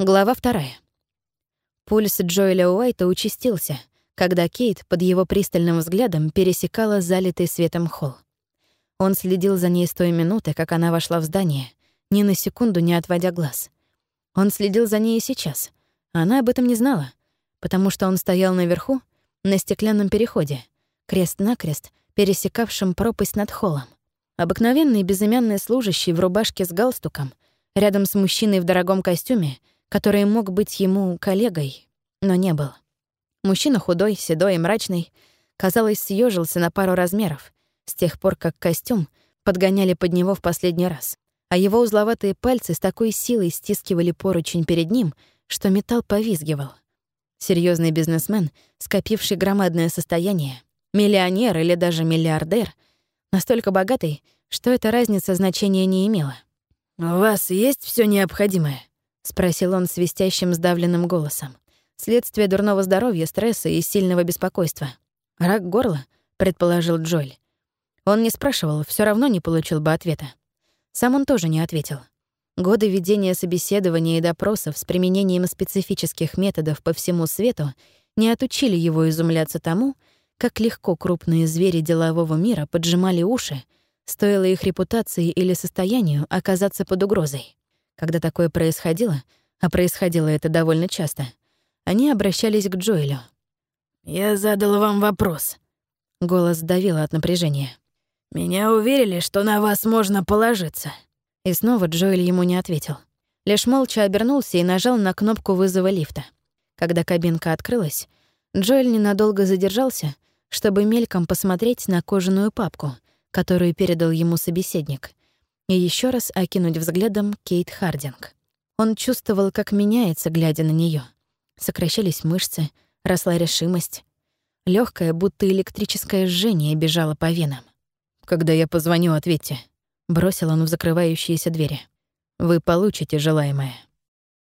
Глава вторая. Пульс Джоэля Уайта участился, когда Кейт под его пристальным взглядом пересекала залитый светом холл. Он следил за ней с той минуты, как она вошла в здание, ни на секунду не отводя глаз. Он следил за ней и сейчас. Она об этом не знала, потому что он стоял наверху, на стеклянном переходе, крест-накрест, пересекавшем пропасть над холлом. Обыкновенный безымянный служащий в рубашке с галстуком, рядом с мужчиной в дорогом костюме — который мог быть ему коллегой, но не был. Мужчина худой, седой и мрачный, казалось, съежился на пару размеров с тех пор, как костюм подгоняли под него в последний раз, а его узловатые пальцы с такой силой стискивали поручень перед ним, что металл повизгивал. Серьезный бизнесмен, скопивший громадное состояние, миллионер или даже миллиардер, настолько богатый, что эта разница значения не имела. «У вас есть все необходимое?» — спросил он свистящим сдавленным голосом. Следствие дурного здоровья, стресса и сильного беспокойства. «Рак горла?» — предположил Джоэль. Он не спрашивал, все равно не получил бы ответа. Сам он тоже не ответил. Годы ведения собеседования и допросов с применением специфических методов по всему свету не отучили его изумляться тому, как легко крупные звери делового мира поджимали уши, стоило их репутации или состоянию оказаться под угрозой. Когда такое происходило, а происходило это довольно часто, они обращались к Джоэлю. «Я задал вам вопрос». Голос давил от напряжения. «Меня уверили, что на вас можно положиться». И снова Джоэль ему не ответил. Лишь молча обернулся и нажал на кнопку вызова лифта. Когда кабинка открылась, Джоэль ненадолго задержался, чтобы мельком посмотреть на кожаную папку, которую передал ему собеседник — и еще раз окинуть взглядом Кейт Хардинг. Он чувствовал, как меняется, глядя на нее. Сокращались мышцы, росла решимость. Легкое, будто электрическое жжение бежало по венам. «Когда я позвоню, ответьте», — бросил он в закрывающиеся двери. «Вы получите желаемое».